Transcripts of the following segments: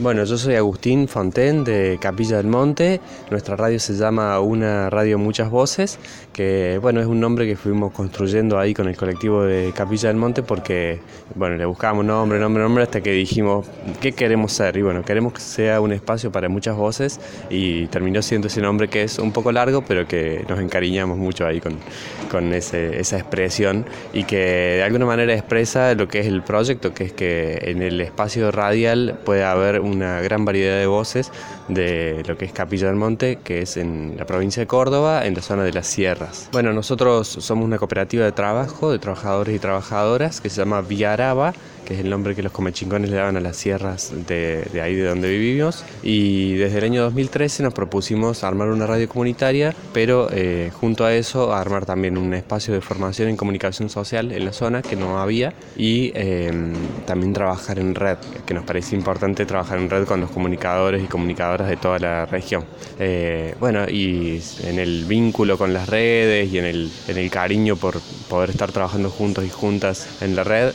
Bueno, yo soy Agustín Fonten de Capilla del Monte. Nuestra radio se llama Una Radio Muchas Voces, que bueno, es un nombre que fuimos construyendo ahí con el colectivo de Capilla del Monte porque bueno, le buscábamos nombre, nombre, nombre hasta que dijimos qué queremos ser y bueno, queremos que sea un espacio para muchas voces y terminó siendo ese nombre que es un poco largo, pero que nos encariñamos mucho ahí con, con ese, esa expresión y que de alguna manera expresa lo que es el proyecto, que es que en el espacio radial puede haber una gran variedad de voces de lo que es Capilla del Monte, que es en la provincia de Córdoba, en la zona de las sierras. Bueno, nosotros somos una cooperativa de trabajo, de trabajadores y trabajadoras, que se llama Viaraba, que es el nombre que los comechingones le daban a las sierras de, ahí de donde vivimos. Y desde el año 2013 nos propusimos armar una radio comunitaria, pero eh, junto a eso armar también un espacio de formación en comunicación social en la zona que no había y eh, también trabajar en red, que nos parece importante trabajar en red con los comunicadores y comunicadoras de toda la región. Eh, bueno, y en el vínculo con las redes y en el, en el cariño por poder estar trabajando juntos y juntas en la red,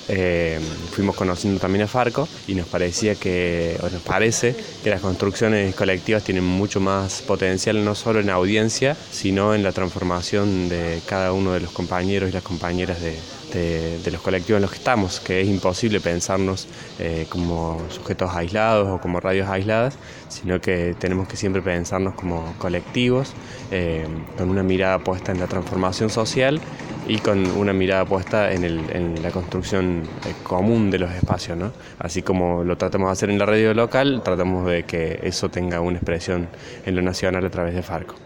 fuimos conociendo también a Farco y nos parecía que, o nos parece que las construcciones colectivas tienen mucho más potencial no solo en audiencia, sino en la transformación de cada uno de los compañeros y las compañeras de, de, de los colectivos en los que estamos, que es imposible pensarnos eh, como sujetos aislados o como radios aisladas, sino que tenemos que siempre pensarnos como colectivos, eh, con una mirada puesta en la transformación social y con una mirada puesta en la construcción eh, común de los espacios. ¿no? Así como lo tratamos de hacer en la radio local, tratamos de que eso tenga una expresión en lo nacional a través de Farco.